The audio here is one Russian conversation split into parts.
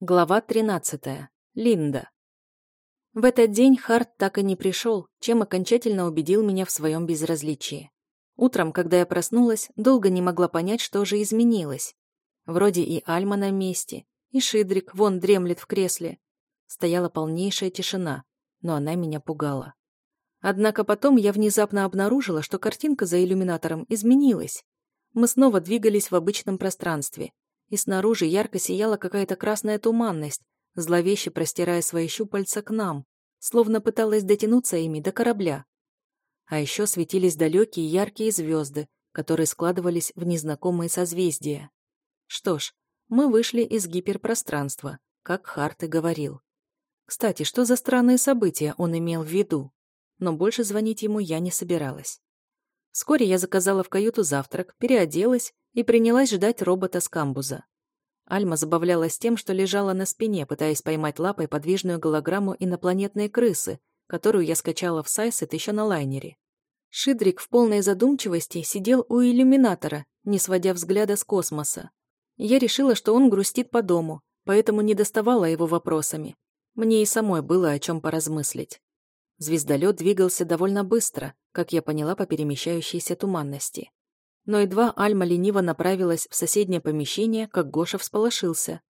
Глава 13. Линда. В этот день Харт так и не пришел, чем окончательно убедил меня в своем безразличии. Утром, когда я проснулась, долго не могла понять, что же изменилось. Вроде и Альма на месте, и Шидрик вон дремлет в кресле. Стояла полнейшая тишина, но она меня пугала. Однако потом я внезапно обнаружила, что картинка за иллюминатором изменилась. Мы снова двигались в обычном пространстве, и снаружи ярко сияла какая-то красная туманность, зловеще простирая свои щупальца к нам, словно пыталась дотянуться ими до корабля. А еще светились далекие яркие звезды, которые складывались в незнакомые созвездия. Что ж, мы вышли из гиперпространства, как Харт и говорил. Кстати, что за странные события он имел в виду? Но больше звонить ему я не собиралась. Вскоре я заказала в каюту завтрак, переоделась и принялась ждать робота с камбуза. Альма забавлялась тем, что лежала на спине, пытаясь поймать лапой подвижную голограмму инопланетной крысы, которую я скачала в Сайсет еще на лайнере. Шидрик в полной задумчивости сидел у иллюминатора, не сводя взгляда с космоса. Я решила, что он грустит по дому, поэтому не доставала его вопросами. Мне и самой было о чем поразмыслить. Звездолет двигался довольно быстро, как я поняла по перемещающейся туманности. Но едва Альма лениво направилась в соседнее помещение, как Гоша всполошился.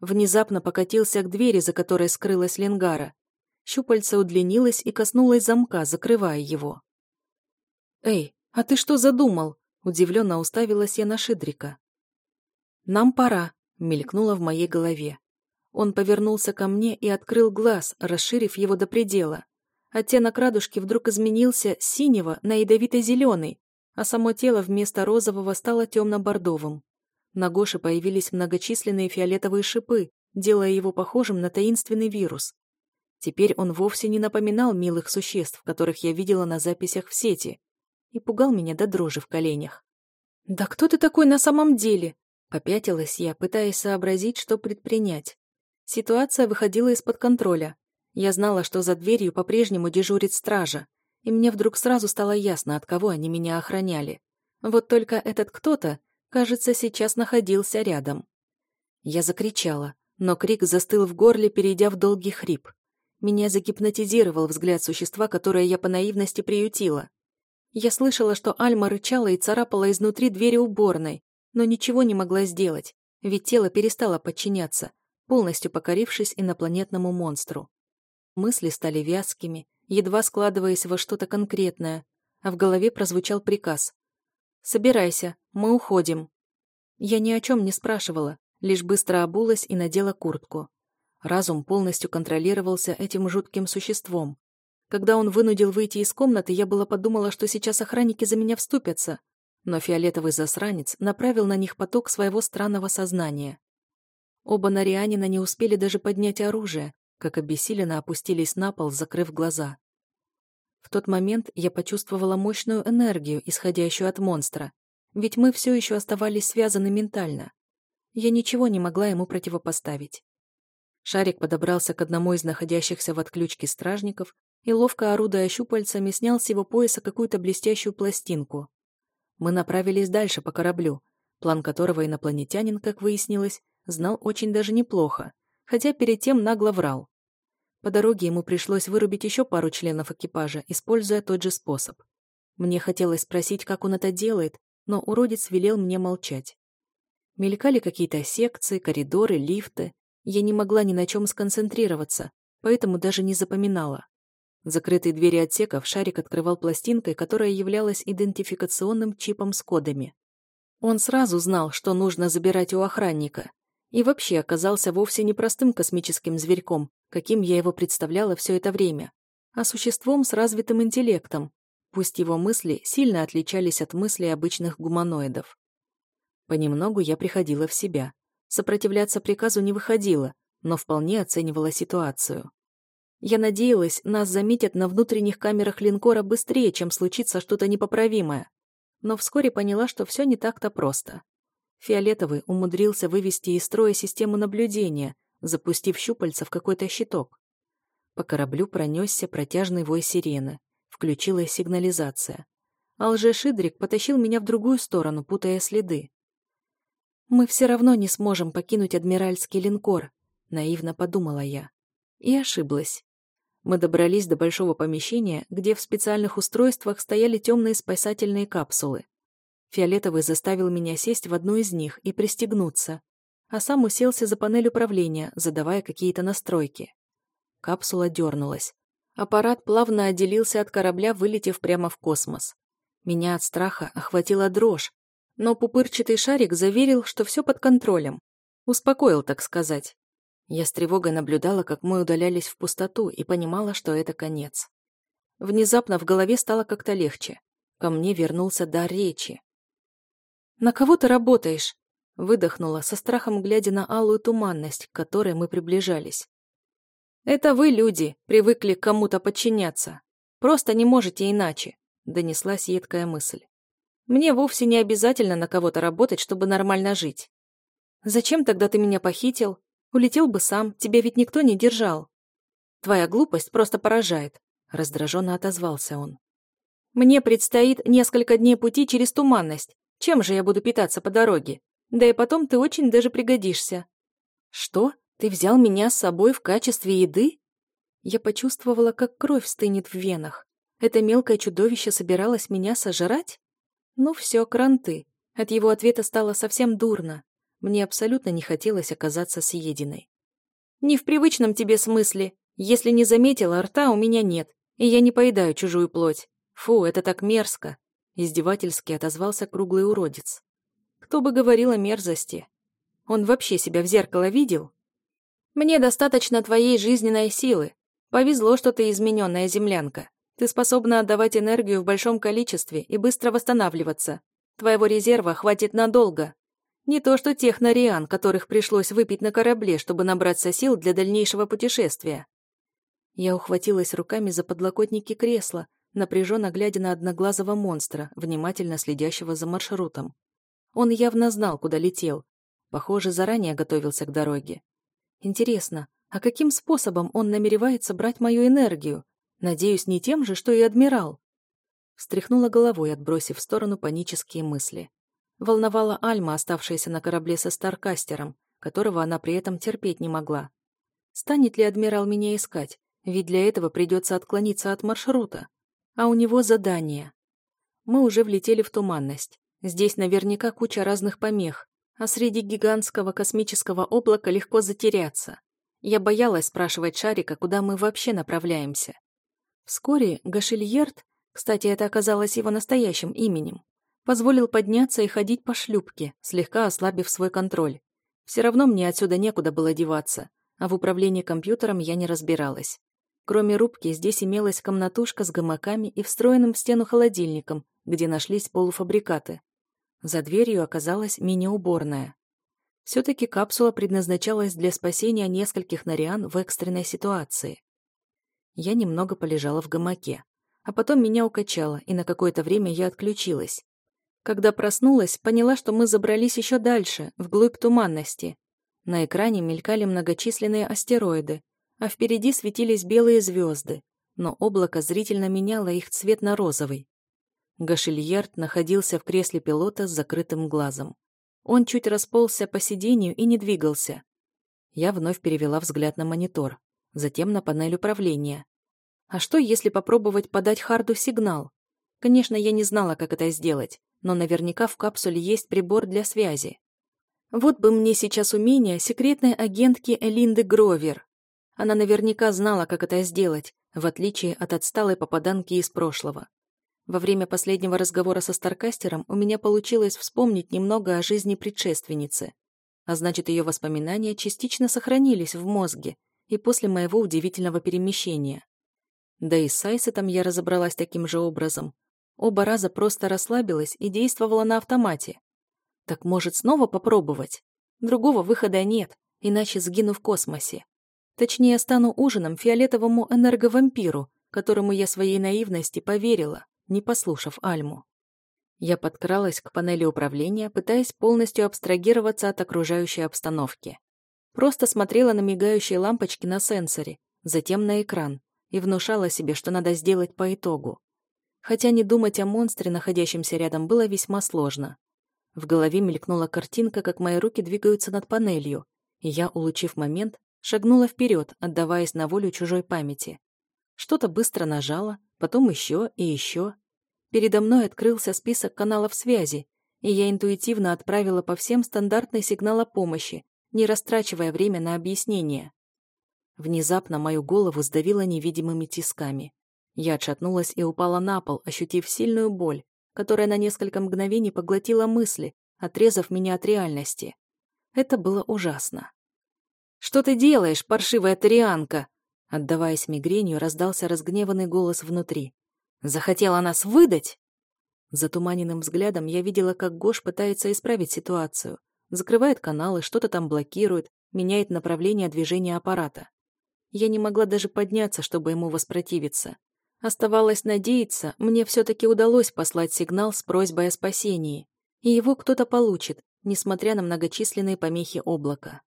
Внезапно покатился к двери, за которой скрылась Ленгара. Щупальце удлинилось и коснулось замка, закрывая его. «Эй, а ты что задумал?» Удивленно уставилась я на Шидрика. «Нам пора», — мелькнуло в моей голове. Он повернулся ко мне и открыл глаз, расширив его до предела. Оттенок радужки вдруг изменился с синего на ядовито-зеленый, а само тело вместо розового стало темно-бордовым. На Гоше появились многочисленные фиолетовые шипы, делая его похожим на таинственный вирус. Теперь он вовсе не напоминал милых существ, которых я видела на записях в сети, и пугал меня до дрожи в коленях. «Да кто ты такой на самом деле?» Попятилась я, пытаясь сообразить, что предпринять. Ситуация выходила из-под контроля. Я знала, что за дверью по-прежнему дежурит стража, и мне вдруг сразу стало ясно, от кого они меня охраняли. Вот только этот кто-то, кажется, сейчас находился рядом. Я закричала, но крик застыл в горле, перейдя в долгий хрип. Меня загипнотизировал взгляд существа, которое я по наивности приютила. Я слышала, что Альма рычала и царапала изнутри двери уборной, но ничего не могла сделать, ведь тело перестало подчиняться, полностью покорившись инопланетному монстру. Мысли стали вязкими, едва складываясь во что-то конкретное, а в голове прозвучал приказ. «Собирайся, мы уходим». Я ни о чем не спрашивала, лишь быстро обулась и надела куртку. Разум полностью контролировался этим жутким существом. Когда он вынудил выйти из комнаты, я была подумала, что сейчас охранники за меня вступятся, но фиолетовый засранец направил на них поток своего странного сознания. Оба нарианина не успели даже поднять оружие, как обессиленно опустились на пол, закрыв глаза. В тот момент я почувствовала мощную энергию, исходящую от монстра, ведь мы все еще оставались связаны ментально. Я ничего не могла ему противопоставить. Шарик подобрался к одному из находящихся в отключке стражников и, ловко орудуя щупальцами, снял с его пояса какую-то блестящую пластинку. Мы направились дальше по кораблю, план которого инопланетянин, как выяснилось, знал очень даже неплохо, хотя перед тем нагло врал. По дороге ему пришлось вырубить еще пару членов экипажа, используя тот же способ. Мне хотелось спросить, как он это делает, но уродец велел мне молчать. Мелькали какие-то секции, коридоры, лифты. Я не могла ни на чем сконцентрироваться, поэтому даже не запоминала. Закрытые двери отсеков шарик открывал пластинкой, которая являлась идентификационным чипом с кодами. Он сразу знал, что нужно забирать у охранника, и вообще оказался вовсе не простым космическим зверьком, каким я его представляла все это время, а существом с развитым интеллектом, пусть его мысли сильно отличались от мыслей обычных гуманоидов. Понемногу я приходила в себя. Сопротивляться приказу не выходило, но вполне оценивала ситуацию. Я надеялась, нас заметят на внутренних камерах линкора быстрее, чем случится что-то непоправимое. Но вскоре поняла, что все не так-то просто. Фиолетовый умудрился вывести из строя систему наблюдения, запустив щупальца в какой-то щиток. По кораблю пронесся протяжный вой сирены. Включилась сигнализация. А лже-шидрик потащил меня в другую сторону, путая следы. «Мы все равно не сможем покинуть адмиральский линкор», наивно подумала я. И ошиблась. Мы добрались до большого помещения, где в специальных устройствах стояли темные спасательные капсулы. Фиолетовый заставил меня сесть в одну из них и пристегнуться, а сам уселся за панель управления, задавая какие-то настройки. Капсула дернулась. Аппарат плавно отделился от корабля, вылетев прямо в космос. Меня от страха охватила дрожь, но пупырчатый шарик заверил, что все под контролем. Успокоил, так сказать. Я с тревогой наблюдала, как мы удалялись в пустоту, и понимала, что это конец. Внезапно в голове стало как-то легче. Ко мне вернулся дар речи. «На кого ты работаешь?» Выдохнула, со страхом глядя на алую туманность, к которой мы приближались. «Это вы, люди, привыкли к кому-то подчиняться. Просто не можете иначе», — донеслась едкая мысль. «Мне вовсе не обязательно на кого-то работать, чтобы нормально жить. Зачем тогда ты меня похитил? Улетел бы сам, тебя ведь никто не держал». «Твоя глупость просто поражает», — раздраженно отозвался он. «Мне предстоит несколько дней пути через туманность. Чем же я буду питаться по дороге? Да и потом ты очень даже пригодишься». «Что? Ты взял меня с собой в качестве еды?» Я почувствовала, как кровь стынет в венах. Это мелкое чудовище собиралось меня сожрать? Ну все, кранты. От его ответа стало совсем дурно. Мне абсолютно не хотелось оказаться съеденной. «Не в привычном тебе смысле. Если не заметила, рта у меня нет, и я не поедаю чужую плоть. Фу, это так мерзко!» Издевательски отозвался круглый уродец. Кто бы говорил о мерзости? Он вообще себя в зеркало видел? Мне достаточно твоей жизненной силы. Повезло, что ты измененная землянка. Ты способна отдавать энергию в большом количестве и быстро восстанавливаться. Твоего резерва хватит надолго. Не то что тех нариан, которых пришлось выпить на корабле, чтобы набраться сил для дальнейшего путешествия. Я ухватилась руками за подлокотники кресла, напряженно глядя на одноглазого монстра, внимательно следящего за маршрутом. Он явно знал, куда летел. Похоже, заранее готовился к дороге. Интересно, а каким способом он намеревается брать мою энергию? Надеюсь, не тем же, что и адмирал. Встряхнула головой, отбросив в сторону панические мысли. Волновала Альма, оставшаяся на корабле со Старкастером, которого она при этом терпеть не могла. Станет ли адмирал меня искать? Ведь для этого придется отклониться от маршрута а у него задание. Мы уже влетели в туманность. Здесь наверняка куча разных помех, а среди гигантского космического облака легко затеряться. Я боялась спрашивать Шарика, куда мы вообще направляемся. Вскоре Гашильерт, кстати, это оказалось его настоящим именем, позволил подняться и ходить по шлюпке, слегка ослабив свой контроль. Все равно мне отсюда некуда было деваться, а в управлении компьютером я не разбиралась. Кроме рубки, здесь имелась комнатушка с гамаками и встроенным в стену холодильником, где нашлись полуфабрикаты. За дверью оказалась мини-уборная. Все-таки капсула предназначалась для спасения нескольких нариан в экстренной ситуации. Я немного полежала в гамаке, а потом меня укачало, и на какое-то время я отключилась. Когда проснулась, поняла, что мы забрались еще дальше, вглубь туманности. На экране мелькали многочисленные астероиды, а впереди светились белые звезды, но облако зрительно меняло их цвет на розовый. Гашильярд находился в кресле пилота с закрытым глазом. Он чуть расползся по сиденью и не двигался. Я вновь перевела взгляд на монитор, затем на панель управления. А что, если попробовать подать Харду сигнал? Конечно, я не знала, как это сделать, но наверняка в капсуле есть прибор для связи. Вот бы мне сейчас умение секретной агентки Элинды Гровер. Она наверняка знала, как это сделать, в отличие от отсталой попаданки из прошлого. Во время последнего разговора со Старкастером у меня получилось вспомнить немного о жизни предшественницы. А значит, ее воспоминания частично сохранились в мозге и после моего удивительного перемещения. Да и с Сайсетом я разобралась таким же образом. Оба раза просто расслабилась и действовала на автомате. Так может снова попробовать? Другого выхода нет, иначе сгину в космосе. Точнее, стану ужином фиолетовому энерговампиру, которому я своей наивности поверила, не послушав Альму. Я подкралась к панели управления, пытаясь полностью абстрагироваться от окружающей обстановки. Просто смотрела на мигающие лампочки на сенсоре, затем на экран, и внушала себе, что надо сделать по итогу. Хотя не думать о монстре, находящемся рядом, было весьма сложно. В голове мелькнула картинка, как мои руки двигаются над панелью, и я, улучив момент, Шагнула вперед, отдаваясь на волю чужой памяти. Что-то быстро нажала, потом еще и еще. Передо мной открылся список каналов связи, и я интуитивно отправила по всем стандартный сигнал о помощи, не растрачивая время на объяснение. Внезапно мою голову сдавило невидимыми тисками. Я отшатнулась и упала на пол, ощутив сильную боль, которая на несколько мгновений поглотила мысли, отрезав меня от реальности. Это было ужасно. «Что ты делаешь, паршивая тарианка?» Отдаваясь мигренью, раздался разгневанный голос внутри. «Захотела нас выдать?» Затуманенным взглядом я видела, как Гош пытается исправить ситуацию. Закрывает каналы, что-то там блокирует, меняет направление движения аппарата. Я не могла даже подняться, чтобы ему воспротивиться. Оставалось надеяться, мне все-таки удалось послать сигнал с просьбой о спасении. И его кто-то получит, несмотря на многочисленные помехи облака.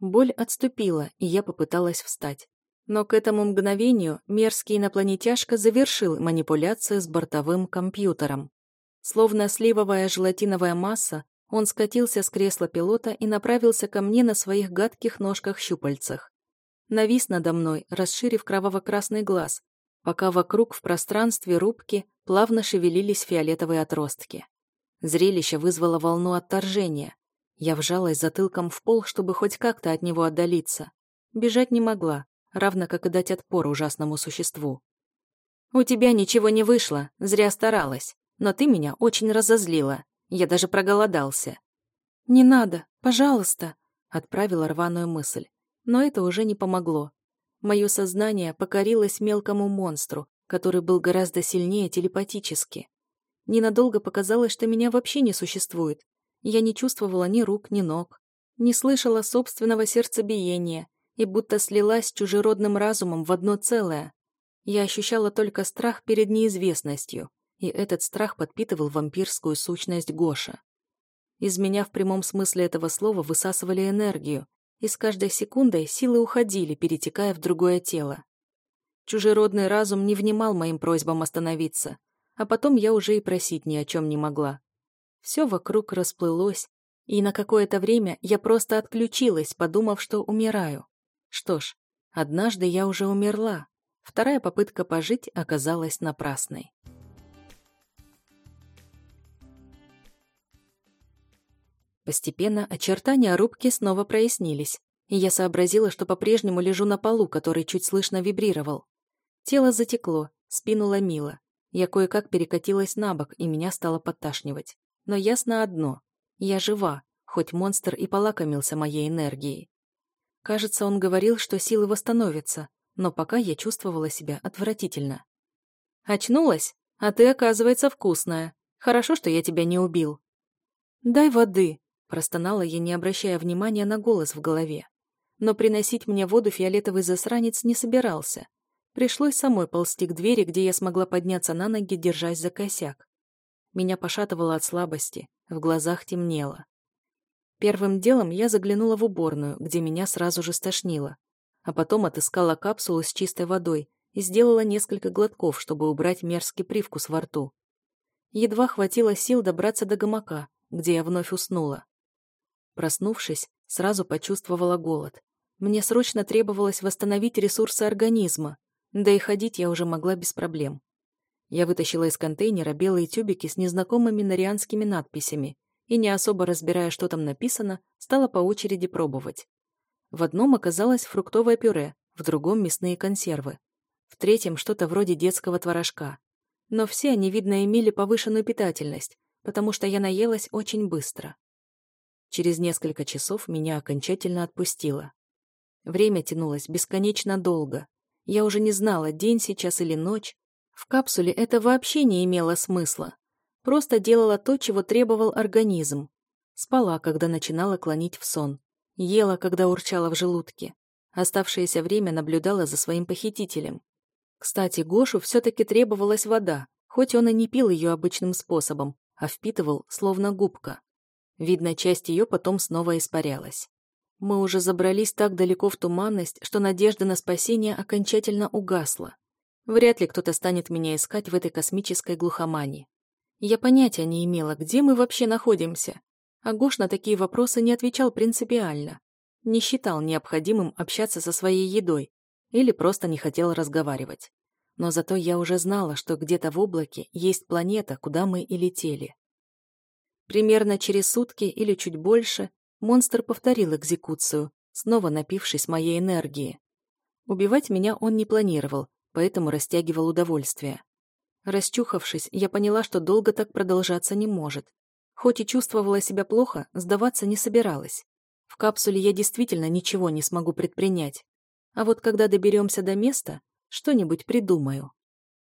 Боль отступила, и я попыталась встать. Но к этому мгновению мерзкий инопланетяшка завершил манипуляцию с бортовым компьютером. Словно сливовая желатиновая масса, он скатился с кресла пилота и направился ко мне на своих гадких ножках-щупальцах. Навис надо мной, расширив кроваво-красный глаз, пока вокруг в пространстве рубки плавно шевелились фиолетовые отростки. Зрелище вызвало волну отторжения. Я вжалась затылком в пол, чтобы хоть как-то от него отдалиться. Бежать не могла, равно как и дать отпор ужасному существу. «У тебя ничего не вышло, зря старалась, но ты меня очень разозлила. Я даже проголодался». «Не надо, пожалуйста», — отправила рваную мысль. Но это уже не помогло. Мое сознание покорилось мелкому монстру, который был гораздо сильнее телепатически. Ненадолго показалось, что меня вообще не существует, я не чувствовала ни рук, ни ног, не слышала собственного сердцебиения и будто слилась с чужеродным разумом в одно целое. Я ощущала только страх перед неизвестностью, и этот страх подпитывал вампирскую сущность Гоша. Из меня в прямом смысле этого слова высасывали энергию, и с каждой секундой силы уходили, перетекая в другое тело. Чужеродный разум не внимал моим просьбам остановиться, а потом я уже и просить ни о чем не могла. Все вокруг расплылось, и на какое-то время я просто отключилась, подумав, что умираю. Что ж, однажды я уже умерла. Вторая попытка пожить оказалась напрасной. Постепенно очертания рубки снова прояснились, и я сообразила, что по-прежнему лежу на полу, который чуть слышно вибрировал. Тело затекло, спину ломило. Я кое-как перекатилась на бок, и меня стало подташнивать. Но ясно одно — я жива, хоть монстр и полакомился моей энергией. Кажется, он говорил, что силы восстановятся, но пока я чувствовала себя отвратительно. «Очнулась? А ты, оказывается, вкусная. Хорошо, что я тебя не убил». «Дай воды», — простонала я, не обращая внимания на голос в голове. Но приносить мне воду фиолетовый засранец не собирался. Пришлось самой ползти к двери, где я смогла подняться на ноги, держась за косяк. Меня пошатывало от слабости, в глазах темнело. Первым делом я заглянула в уборную, где меня сразу же стошнило, а потом отыскала капсулу с чистой водой и сделала несколько глотков, чтобы убрать мерзкий привкус во рту. Едва хватило сил добраться до гамака, где я вновь уснула. Проснувшись, сразу почувствовала голод. Мне срочно требовалось восстановить ресурсы организма, да и ходить я уже могла без проблем. Я вытащила из контейнера белые тюбики с незнакомыми нарианскими надписями и, не особо разбирая, что там написано, стала по очереди пробовать. В одном оказалось фруктовое пюре, в другом — мясные консервы, в третьем — что-то вроде детского творожка. Но все они, видно, имели повышенную питательность, потому что я наелась очень быстро. Через несколько часов меня окончательно отпустило. Время тянулось бесконечно долго. Я уже не знала, день сейчас или ночь, в капсуле это вообще не имело смысла. Просто делала то, чего требовал организм. Спала, когда начинала клонить в сон. Ела, когда урчала в желудке. Оставшееся время наблюдала за своим похитителем. Кстати, Гошу все-таки требовалась вода, хоть он и не пил ее обычным способом, а впитывал, словно губка. Видно, часть ее потом снова испарялась. Мы уже забрались так далеко в туманность, что надежда на спасение окончательно угасла. Вряд ли кто-то станет меня искать в этой космической глухомане. Я понятия не имела, где мы вообще находимся. А Гош на такие вопросы не отвечал принципиально. не считал необходимым общаться со своей едой или просто не хотел разговаривать. Но зато я уже знала, что где-то в облаке есть планета, куда мы и летели. Примерно через сутки или чуть больше монстр повторил экзекуцию, снова напившись моей энергии. Убивать меня он не планировал, поэтому растягивал удовольствие. Расчухавшись, я поняла, что долго так продолжаться не может. Хоть и чувствовала себя плохо, сдаваться не собиралась. В капсуле я действительно ничего не смогу предпринять. А вот когда доберемся до места, что-нибудь придумаю.